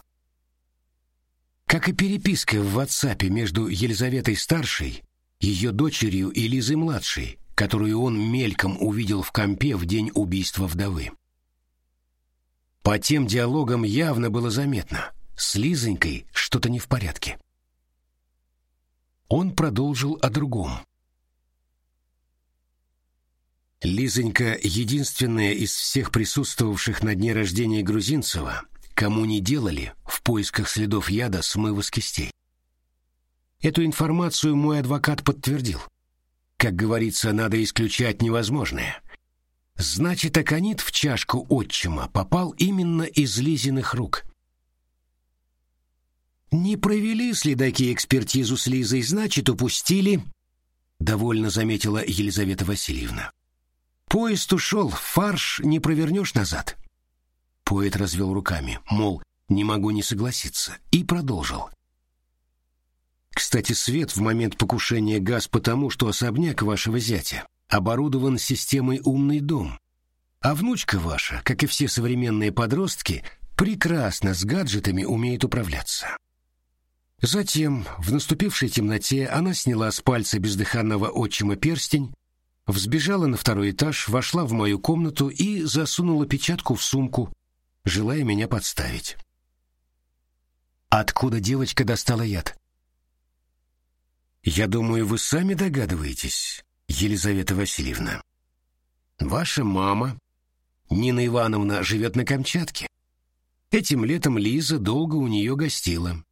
как и переписка в WhatsApp между Елизаветой-старшей, ее дочерью и Лизой-младшей, которую он мельком увидел в компе в день убийства вдовы. По тем диалогам явно было заметно, с Лизонькой что-то не в порядке. Он продолжил о другом. Лизонька, единственная из всех присутствовавших на дне рождения Грузинцева, кому не делали в поисках следов яда смыва с кистей. Эту информацию мой адвокат подтвердил. Как говорится, надо исключать невозможное. Значит, аконит в чашку отчима попал именно из Лизиных рук. Не провели следаки экспертизу с Лизой, значит, упустили, довольно заметила Елизавета Васильевна. Поезд ушел, фарш не провернешь назад. Поэт развел руками, мол, не могу не согласиться, и продолжил. Кстати, свет в момент покушения газ потому, что особняк вашего зятя оборудован системой «Умный дом», а внучка ваша, как и все современные подростки, прекрасно с гаджетами умеет управляться. Затем, в наступившей темноте, она сняла с пальца бездыханного отчима перстень, взбежала на второй этаж, вошла в мою комнату и засунула печатку в сумку, желая меня подставить. Откуда девочка достала яд? Я думаю, вы сами догадываетесь, Елизавета Васильевна. Ваша мама, Нина Ивановна, живет на Камчатке. Этим летом Лиза долго у нее гостила.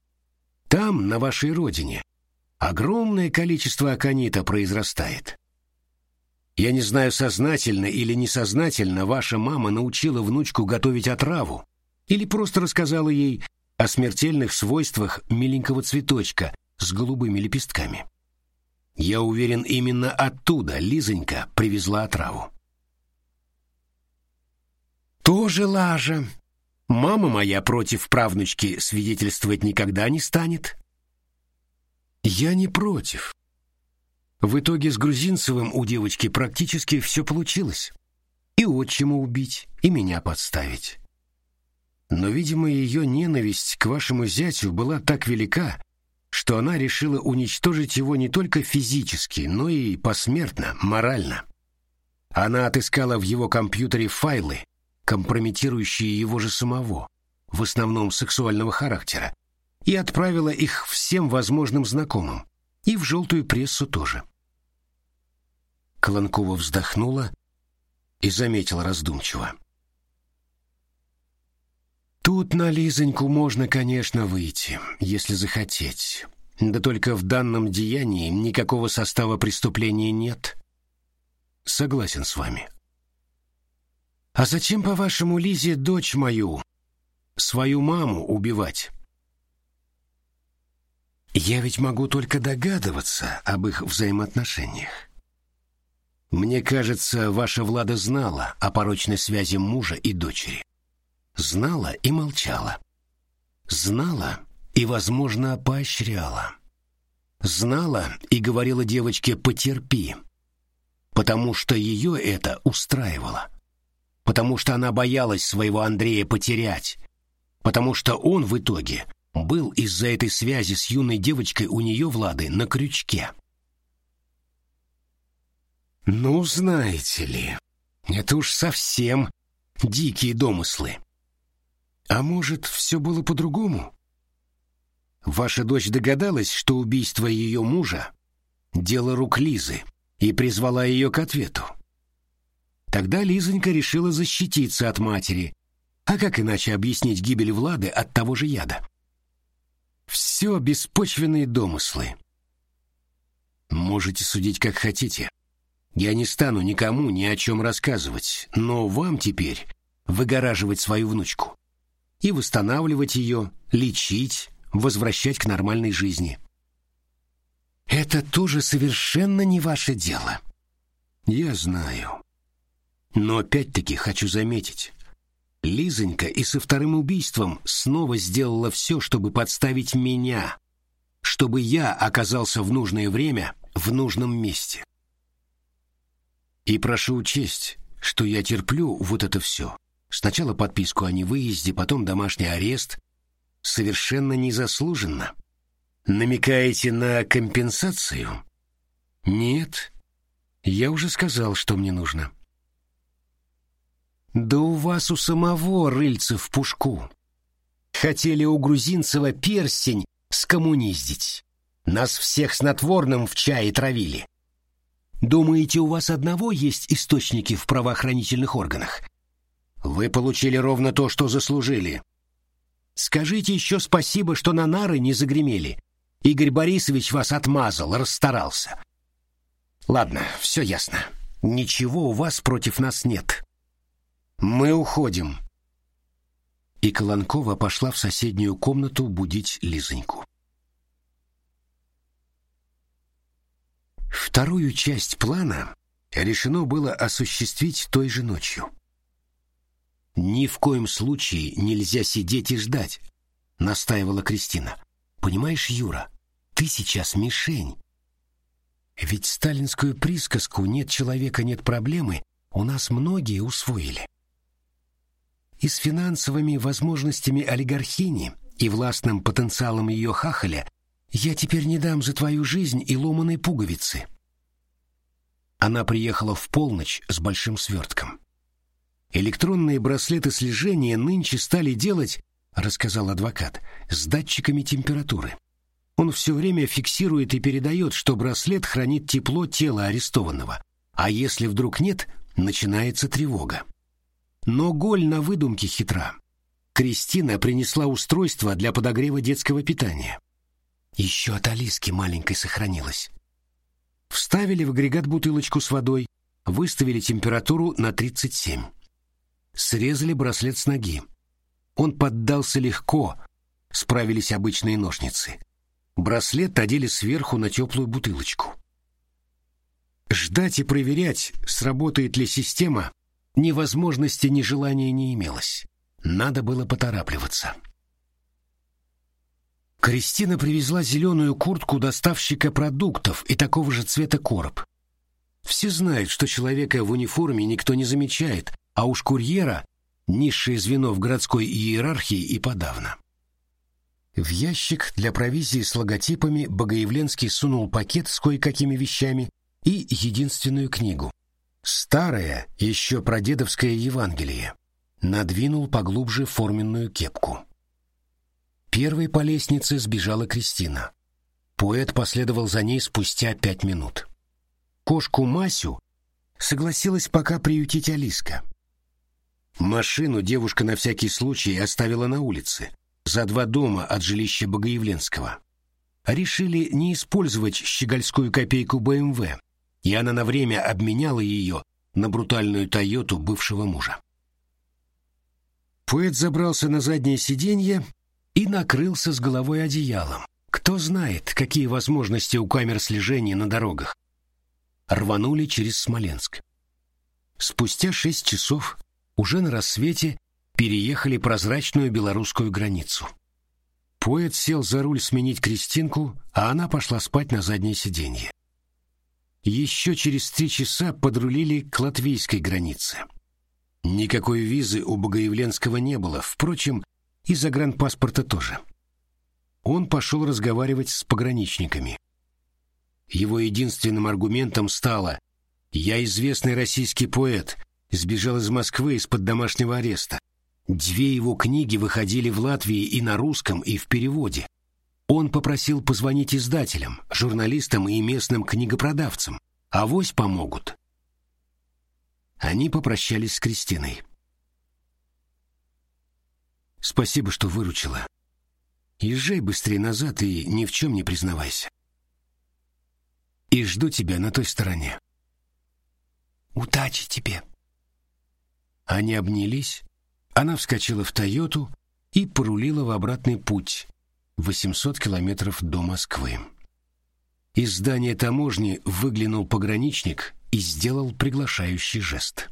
Там, на вашей родине, огромное количество аконита произрастает. Я не знаю, сознательно или несознательно ваша мама научила внучку готовить отраву или просто рассказала ей о смертельных свойствах миленького цветочка с голубыми лепестками. Я уверен, именно оттуда Лизонька привезла отраву. Тоже лажа. Мама моя против правнучки свидетельствовать никогда не станет. Я не против. В итоге с Грузинцевым у девочки практически все получилось. И отчима убить, и меня подставить. Но, видимо, ее ненависть к вашему зятю была так велика, что она решила уничтожить его не только физически, но и посмертно, морально. Она отыскала в его компьютере файлы, компрометирующие его же самого, в основном сексуального характера, и отправила их всем возможным знакомым, и в желтую прессу тоже. Колонкова вздохнула и заметила раздумчиво. Тут на Лизоньку можно, конечно, выйти, если захотеть. Да только в данном деянии никакого состава преступления нет. Согласен с вами. А зачем, по-вашему, Лизе дочь мою, свою маму убивать? Я ведь могу только догадываться об их взаимоотношениях. Мне кажется, ваша Влада знала о порочной связи мужа и дочери. Знала и молчала. Знала и, возможно, поощряла. Знала и говорила девочке «потерпи», потому что ее это устраивало. Потому что она боялась своего Андрея потерять. Потому что он в итоге был из-за этой связи с юной девочкой у нее, Влады, на крючке. Ну, знаете ли, это уж совсем дикие домыслы. А может, все было по-другому? Ваша дочь догадалась, что убийство ее мужа — дело рук Лизы, и призвала ее к ответу. Тогда Лизонька решила защититься от матери. А как иначе объяснить гибель Влады от того же яда? Все беспочвенные домыслы. Можете судить как хотите. Я не стану никому ни о чем рассказывать, но вам теперь выгораживать свою внучку и восстанавливать ее, лечить, возвращать к нормальной жизни. Это тоже совершенно не ваше дело. Я знаю. Но опять-таки хочу заметить, Лизонька и со вторым убийством снова сделала все, чтобы подставить меня, чтобы я оказался в нужное время в нужном месте. И прошу учесть, что я терплю вот это все. Сначала подписку о невыезде, потом домашний арест. Совершенно незаслуженно. Намекаете на компенсацию? Нет. Я уже сказал, что мне нужно. Да у вас у самого рыльца в пушку. Хотели у Грузинцева перстень скоммуниздить. Нас всех снотворным в чае травили. Думаете, у вас одного есть источники в правоохранительных органах? Вы получили ровно то, что заслужили. Скажите еще спасибо, что на нары не загремели. Игорь Борисович вас отмазал, расстарался. Ладно, все ясно. Ничего у вас против нас нет. Мы уходим. И Колонкова пошла в соседнюю комнату будить Лизоньку. Вторую часть плана решено было осуществить той же ночью. Ни в коем случае нельзя сидеть и ждать, настаивала Кристина. Понимаешь, Юра, ты сейчас мишень. Ведь сталинскую присказку «нет человека, нет проблемы» у нас многие усвоили. И с финансовыми возможностями олигархини и властным потенциалом ее хахаля я теперь не дам за твою жизнь и ломаной пуговицы. Она приехала в полночь с большим свертком. Электронные браслеты слежения нынче стали делать, рассказал адвокат, с датчиками температуры. Он все время фиксирует и передает, что браслет хранит тепло тела арестованного, а если вдруг нет, начинается тревога. Но Голь на выдумке хитра. Кристина принесла устройство для подогрева детского питания. Еще от Алиски маленькой сохранилось. Вставили в агрегат бутылочку с водой, выставили температуру на 37 срезали браслет с ноги. Он поддался легко, справились обычные ножницы. Браслет одели сверху на теплую бутылочку. Ждать и проверять, сработает ли система, ни возможности, ни желания не имелось. Надо было поторапливаться. Кристина привезла зеленую куртку доставщика продуктов и такого же цвета короб. Все знают, что человека в униформе никто не замечает, а уж курьера — низшее звено в городской иерархии и подавно. В ящик для провизии с логотипами Богоявленский сунул пакет с кое-какими вещами и единственную книгу. Старое, еще прадедовское Евангелие. Надвинул поглубже форменную кепку. Первой по лестнице сбежала Кристина. Поэт последовал за ней спустя пять минут. Кошку Масю согласилась пока приютить Алиска. Машину девушка на всякий случай оставила на улице, за два дома от жилища Богоявленского. Решили не использовать щегольскую копейку БМВ, и она на время обменяла ее на брутальную Тойоту бывшего мужа. Поэт забрался на заднее сиденье и накрылся с головой одеялом. Кто знает, какие возможности у камер слежения на дорогах. Рванули через Смоленск. Спустя шесть часов уже на рассвете переехали прозрачную белорусскую границу. Поэт сел за руль сменить Кристинку, а она пошла спать на заднее сиденье. Еще через три часа подрулили к латвийской границе. Никакой визы у Богоявленского не было, впрочем, и загранпаспорта тоже. Он пошел разговаривать с пограничниками. Его единственным аргументом стало «Я известный российский поэт, сбежал из Москвы из-под домашнего ареста. Две его книги выходили в Латвии и на русском, и в переводе. Он попросил позвонить издателям, журналистам и местным книгопродавцам. Авось помогут. Они попрощались с Кристиной. «Спасибо, что выручила. Езжай быстрее назад и ни в чем не признавайся. И жду тебя на той стороне». «Удачи тебе!» Они обнялись, она вскочила в «Тойоту» и порулила в обратный путь, 800 километров до Москвы. Из здания таможни выглянул пограничник и сделал приглашающий жест.